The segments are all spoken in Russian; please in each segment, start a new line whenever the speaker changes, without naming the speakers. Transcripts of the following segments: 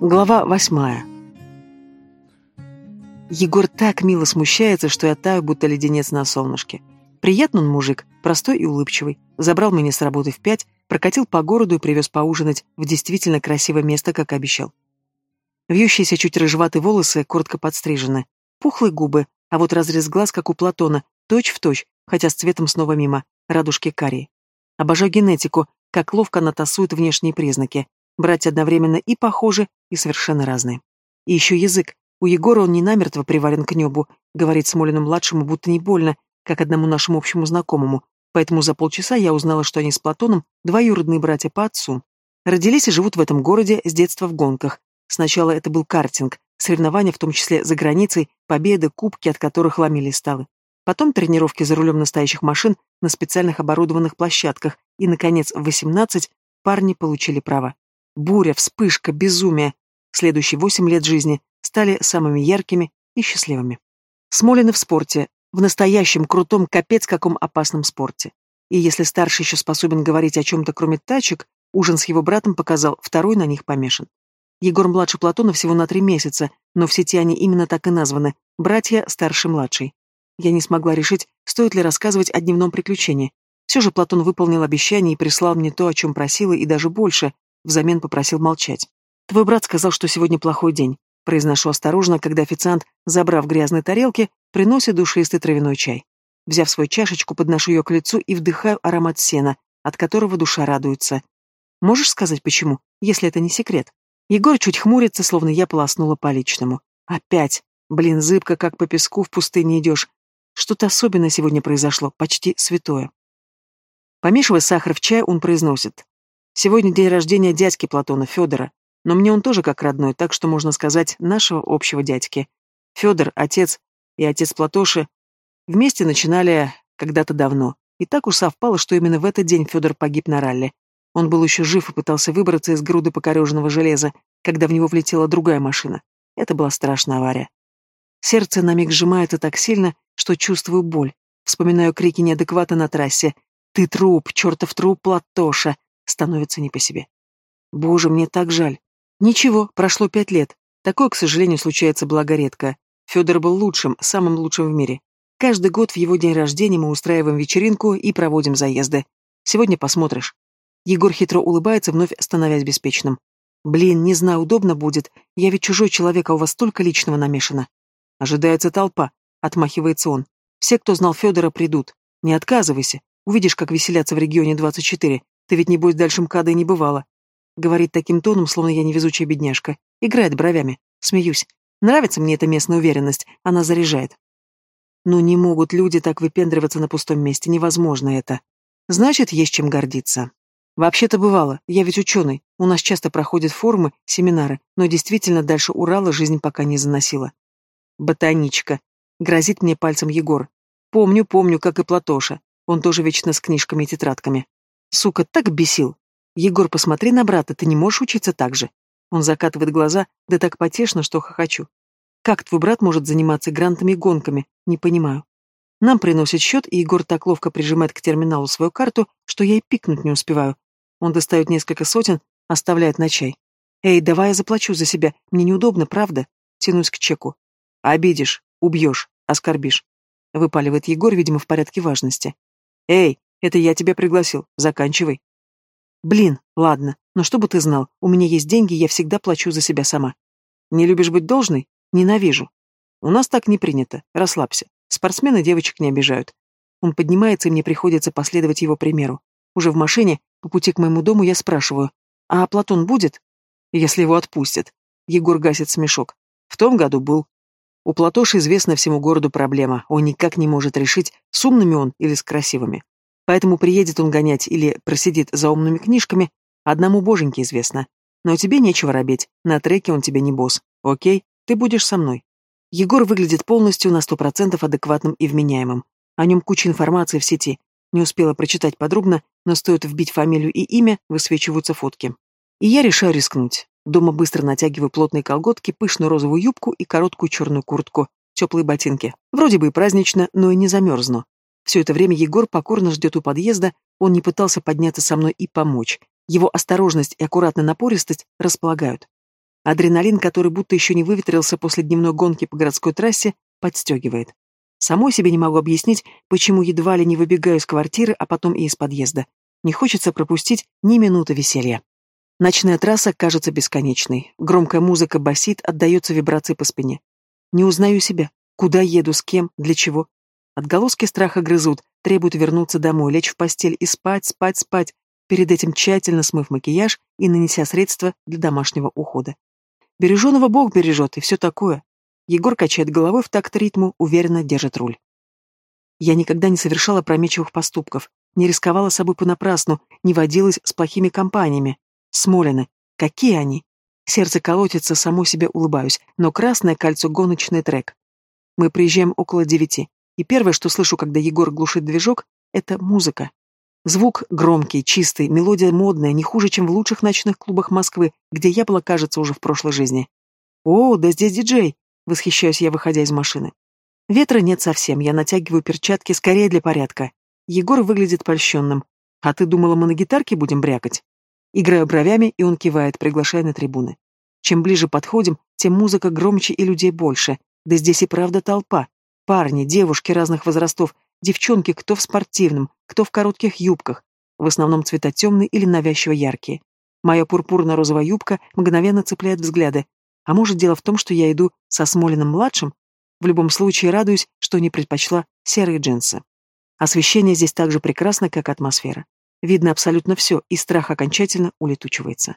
Глава восьмая. Егор так мило смущается, что я таю, будто леденец на солнышке. Приятный он мужик, простой и улыбчивый. Забрал меня с работы в пять, прокатил по городу и привез поужинать в действительно красивое место, как обещал. Вьющиеся чуть рыжеватые волосы, коротко подстрижены. Пухлые губы, а вот разрез глаз, как у Платона, точь в точь, хотя с цветом снова мимо, радужки карие. Обожаю генетику, как ловко она тасует внешние признаки. Братья одновременно и похожи, и совершенно разные. И еще язык. У Егора он не намертво приварен к небу, говорит Смолину-младшему, будто не больно, как одному нашему общему знакомому, поэтому за полчаса я узнала, что они с Платоном двоюродные братья по отцу. Родились и живут в этом городе с детства в гонках. Сначала это был картинг, соревнования, в том числе за границей, победы, кубки, от которых ломили сталы. Потом тренировки за рулем настоящих машин на специальных оборудованных площадках, и, наконец, в 18 парни получили право. Буря, вспышка, безумие. Следующие восемь лет жизни стали самыми яркими и счастливыми. Смолины в спорте, в настоящем крутом капец каком опасном спорте. И если старший еще способен говорить о чем-то кроме тачек, ужин с его братом показал, второй на них помешан. Егор младше Платона всего на три месяца, но в сети они именно так и названы – братья старший-младший. Я не смогла решить, стоит ли рассказывать о дневном приключении. Все же Платон выполнил обещание и прислал мне то, о чем просила, и даже больше, взамен попросил молчать. «Твой брат сказал, что сегодня плохой день», — произношу осторожно, когда официант, забрав грязные тарелки, приносит душистый травяной чай. Взяв свою чашечку, подношу ее к лицу и вдыхаю аромат сена, от которого душа радуется. Можешь сказать, почему, если это не секрет? Егор чуть хмурится, словно я полоснула по личному. Опять. Блин, зыбко, как по песку в пустыне идешь. Что-то особенное сегодня произошло, почти святое. Помешивая сахар в чай, он произносит. Сегодня день рождения дядьки Платона, Федора. Но мне он тоже как родной, так что можно сказать, нашего общего дядьки. Федор, отец и отец Платоши вместе начинали когда-то давно. И так уж совпало, что именно в этот день Федор погиб на ралли. Он был еще жив и пытался выбраться из груды покореженного железа, когда в него влетела другая машина. Это была страшная авария. Сердце на миг сжимается так сильно, что чувствую боль. Вспоминаю крики неадеквата на трассе. «Ты труп, чертов труп, Платоша!» Становится не по себе. Боже, мне так жаль. Ничего, прошло пять лет. Такое, к сожалению, случается благоредко. Федор был лучшим, самым лучшим в мире. Каждый год в его день рождения мы устраиваем вечеринку и проводим заезды. Сегодня посмотришь. Егор хитро улыбается, вновь становясь беспечным. Блин, не знаю, удобно будет. Я ведь чужой человек, а у вас столько личного намешано. Ожидается толпа, отмахивается он. Все, кто знал Федора, придут. Не отказывайся. Увидишь, как веселятся в регионе 24. Ты ведь, небось, дальше МКАДа и не бывала. Говорит таким тоном, словно я невезучая бедняжка. Играет бровями. Смеюсь. Нравится мне эта местная уверенность. Она заряжает. Но не могут люди так выпендриваться на пустом месте. Невозможно это. Значит, есть чем гордиться. Вообще-то бывало. Я ведь ученый. У нас часто проходят форумы, семинары. Но действительно, дальше Урала жизнь пока не заносила. Ботаничка. Грозит мне пальцем Егор. Помню, помню, как и Платоша. Он тоже вечно с книжками и тетрадками. Сука, так бесил. Егор, посмотри на брата, ты не можешь учиться так же. Он закатывает глаза, да так потешно, что хохочу. Как твой брат может заниматься грантами и гонками? Не понимаю. Нам приносят счет, и Егор так ловко прижимает к терминалу свою карту, что я и пикнуть не успеваю. Он достает несколько сотен, оставляет на чай. «Эй, давай я заплачу за себя. Мне неудобно, правда?» Тянусь к чеку. «Обидишь, убьешь, оскорбишь», — выпаливает Егор, видимо, в порядке важности. «Эй, это я тебя пригласил. Заканчивай. Блин, ладно, но чтобы ты знал, у меня есть деньги, я всегда плачу за себя сама. Не любишь быть должной? Ненавижу. У нас так не принято. Расслабься. Спортсмены девочек не обижают. Он поднимается, и мне приходится последовать его примеру. Уже в машине, по пути к моему дому, я спрашиваю, а Платон будет? Если его отпустят. Егор гасит смешок. В том году был. У Платоши известна всему городу проблема. Он никак не может решить, с умными он или с красивыми. Поэтому приедет он гонять или просидит за умными книжками, одному боженьке известно. Но тебе нечего робеть, на треке он тебе не босс. Окей, ты будешь со мной. Егор выглядит полностью на сто процентов адекватным и вменяемым. О нем куча информации в сети. Не успела прочитать подробно, но стоит вбить фамилию и имя, высвечиваются фотки. И я решаю рискнуть. Дома быстро натягиваю плотные колготки, пышную розовую юбку и короткую черную куртку, теплые ботинки. Вроде бы и празднично, но и не замерзну. Все это время Егор покорно ждет у подъезда, он не пытался подняться со мной и помочь. Его осторожность и аккуратная напористость располагают. Адреналин, который будто еще не выветрился после дневной гонки по городской трассе, подстегивает. Самой себе не могу объяснить, почему едва ли не выбегаю из квартиры, а потом и из подъезда. Не хочется пропустить ни минуты веселья. Ночная трасса кажется бесконечной. Громкая музыка басит, отдается вибрации по спине. Не узнаю себя. Куда еду, с кем, для чего. Отголоски страха грызут, требуют вернуться домой, лечь в постель и спать, спать, спать, перед этим тщательно смыв макияж и нанеся средства для домашнего ухода. Береженого Бог бережет, и все такое. Егор качает головой в такт ритму, уверенно держит руль. Я никогда не совершала промечивых поступков, не рисковала собой понапрасну, не водилась с плохими компаниями. Смолины. Какие они? Сердце колотится, само себе улыбаюсь, но красное кольцо — гоночный трек. Мы приезжаем около девяти, и первое, что слышу, когда Егор глушит движок, это музыка. Звук громкий, чистый, мелодия модная, не хуже, чем в лучших ночных клубах Москвы, где я была, кажется, уже в прошлой жизни. «О, да здесь диджей!» — восхищаюсь я, выходя из машины. Ветра нет совсем, я натягиваю перчатки скорее для порядка. Егор выглядит польщенным. «А ты думала, мы на гитарке будем брякать?» Играю бровями, и он кивает, приглашая на трибуны. Чем ближе подходим, тем музыка громче и людей больше. Да здесь и правда толпа. Парни, девушки разных возрастов, девчонки, кто в спортивном, кто в коротких юбках, в основном цвета темные или навязчиво яркие. Моя пурпурно-розовая юбка мгновенно цепляет взгляды. А может, дело в том, что я иду со Смолиным-младшим? В любом случае радуюсь, что не предпочла серые джинсы. Освещение здесь так же прекрасно, как атмосфера. Видно абсолютно все, и страх окончательно улетучивается.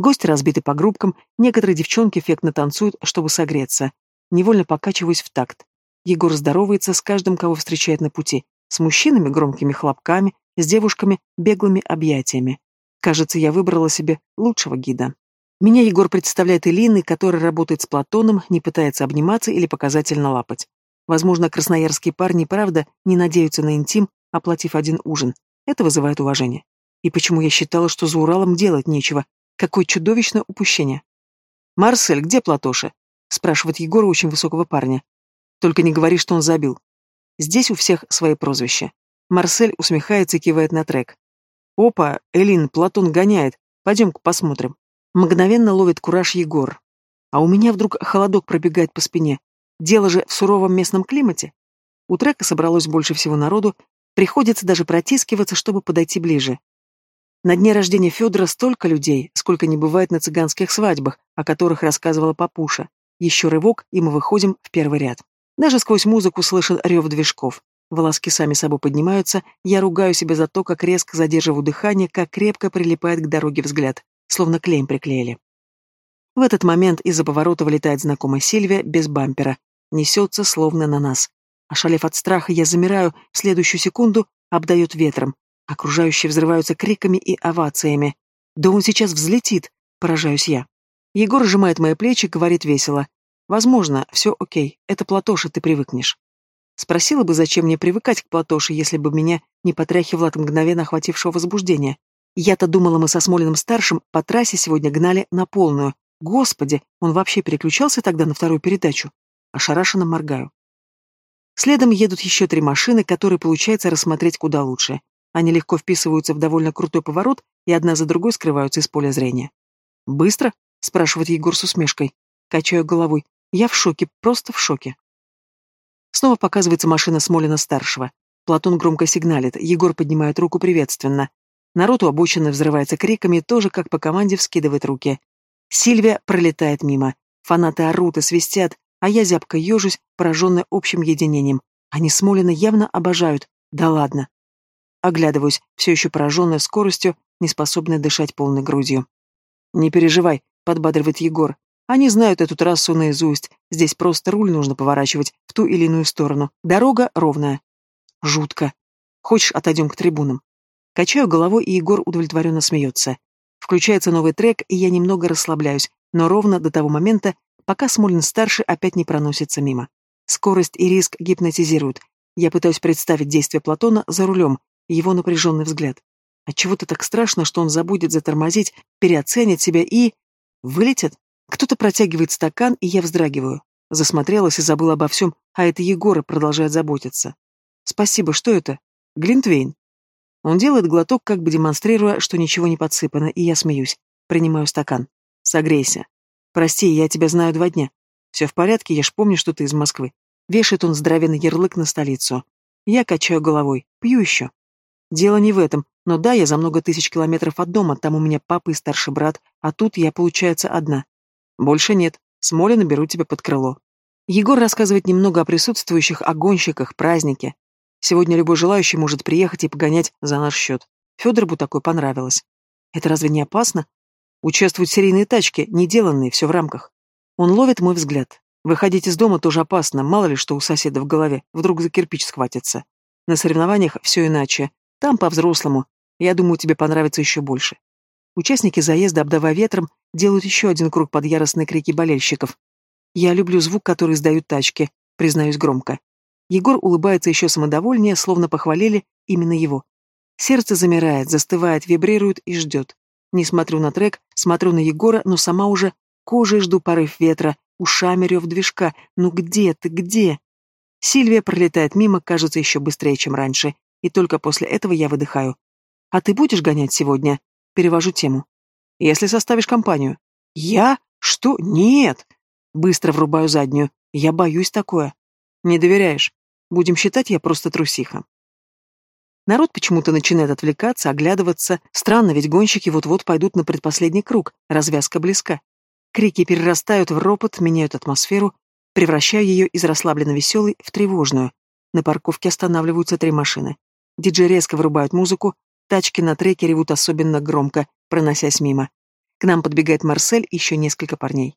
Гости разбиты по группкам, некоторые девчонки эффектно танцуют, чтобы согреться. Невольно покачиваюсь в такт. Егор здоровается с каждым, кого встречает на пути. С мужчинами громкими хлопками, с девушками беглыми объятиями. Кажется, я выбрала себе лучшего гида. Меня Егор представляет Элиной, которая работает с Платоном, не пытается обниматься или показательно лапать. Возможно, красноярские парни, правда, не надеются на интим, оплатив один ужин. Это вызывает уважение. И почему я считала, что за Уралом делать нечего? Какое чудовищное упущение. «Марсель, где Платоша?» — спрашивает Егор очень высокого парня. «Только не говори, что он забил. Здесь у всех свои прозвища». Марсель усмехается и кивает на трек. «Опа, Элин, Платон гоняет. Пойдем-ка посмотрим». Мгновенно ловит кураж Егор. А у меня вдруг холодок пробегает по спине. Дело же в суровом местном климате. У трека собралось больше всего народу, Приходится даже протискиваться, чтобы подойти ближе. На дне рождения Федора столько людей, сколько не бывает на цыганских свадьбах, о которых рассказывала Папуша. Еще рывок, и мы выходим в первый ряд. Даже сквозь музыку слышен рев движков. Волоски сами собой поднимаются, я ругаю себя за то, как резко задерживаю дыхание, как крепко прилипает к дороге взгляд, словно клеем приклеили. В этот момент из-за поворота вылетает знакомая Сильвия без бампера. Несется, словно на нас. Ошалев от страха, я замираю, в следующую секунду обдает ветром. Окружающие взрываются криками и овациями. «Да он сейчас взлетит!» — поражаюсь я. Егор сжимает мои плечи, говорит весело. «Возможно, все окей, это Платоша, ты привыкнешь». Спросила бы, зачем мне привыкать к Платоше, если бы меня не потряхивало от мгновенно охватившего возбуждения. Я-то думала, мы со Смолиным-старшим по трассе сегодня гнали на полную. Господи, он вообще переключался тогда на вторую передачу? Ошарашенно моргаю. Следом едут еще три машины, которые получается рассмотреть куда лучше. Они легко вписываются в довольно крутой поворот и одна за другой скрываются из поля зрения. «Быстро?» — спрашивает Егор с усмешкой. Качаю головой. Я в шоке, просто в шоке. Снова показывается машина Смолина-старшего. Платон громко сигналит, Егор поднимает руку приветственно. Народ у обочины взрывается криками, тоже как по команде вскидывает руки. Сильвия пролетает мимо. Фанаты орут и свистят, а я зябко ежусь, пораженная общим единением. Они Смолина явно обожают. Да ладно. Оглядываюсь, все еще пораженная скоростью, неспособная дышать полной грудью. «Не переживай», — подбадривает Егор. «Они знают эту трассу наизусть. Здесь просто руль нужно поворачивать в ту или иную сторону. Дорога ровная». «Жутко. Хочешь, отойдем к трибунам?» Качаю головой, и Егор удовлетворенно смеется. Включается новый трек, и я немного расслабляюсь, но ровно до того момента, пока Смолин-старший опять не проносится мимо. Скорость и риск гипнотизируют. Я пытаюсь представить действия Платона за рулем, его напряженный взгляд. Отчего-то так страшно, что он забудет затормозить, переоценит себя и... Вылетит? Кто-то протягивает стакан, и я вздрагиваю. Засмотрелась и забыла обо всем, а это Егора продолжает заботиться. Спасибо, что это? Глинтвейн. Он делает глоток, как бы демонстрируя, что ничего не подсыпано, и я смеюсь. Принимаю стакан. Согрейся. Прости, я тебя знаю два дня. Все в порядке, я ж помню, что ты из Москвы. Вешает он здоровенный ярлык на столицу. Я качаю головой. Пью еще. Дело не в этом, но да, я за много тысяч километров от дома, там у меня папа и старший брат, а тут я, получается, одна. Больше нет. Смолина беру тебя под крыло. Егор рассказывает немного о присутствующих, о гонщиках, празднике. Сегодня любой желающий может приехать и погонять за наш счет. Федору такое понравилось. Это разве не опасно? Участвуют серийные тачки, неделанные, все в рамках. Он ловит мой взгляд. Выходить из дома тоже опасно, мало ли что у соседа в голове, вдруг за кирпич схватится. На соревнованиях все иначе. Там по-взрослому. Я думаю, тебе понравится еще больше. Участники заезда, обдавая ветром, делают еще один круг под яростные крики болельщиков. Я люблю звук, который издают тачки, признаюсь громко. Егор улыбается еще самодовольнее, словно похвалили именно его. Сердце замирает, застывает, вибрирует и ждет. Не смотрю на трек, смотрю на Егора, но сама уже кожей жду порыв ветра, ушами рев движка. Ну где ты, где? Сильвия пролетает мимо, кажется, еще быстрее, чем раньше, и только после этого я выдыхаю. «А ты будешь гонять сегодня?» Перевожу тему. «Если составишь компанию». «Я? Что? Нет!» Быстро врубаю заднюю. «Я боюсь такое». «Не доверяешь? Будем считать, я просто трусиха». Народ почему-то начинает отвлекаться, оглядываться. Странно, ведь гонщики вот-вот пойдут на предпоследний круг, развязка близка. Крики перерастают в ропот, меняют атмосферу, превращая ее из расслабленно веселой в тревожную. На парковке останавливаются три машины. Диджей резко вырубает музыку, тачки на треке ревут особенно громко, проносясь мимо. К нам подбегает Марсель и еще несколько парней.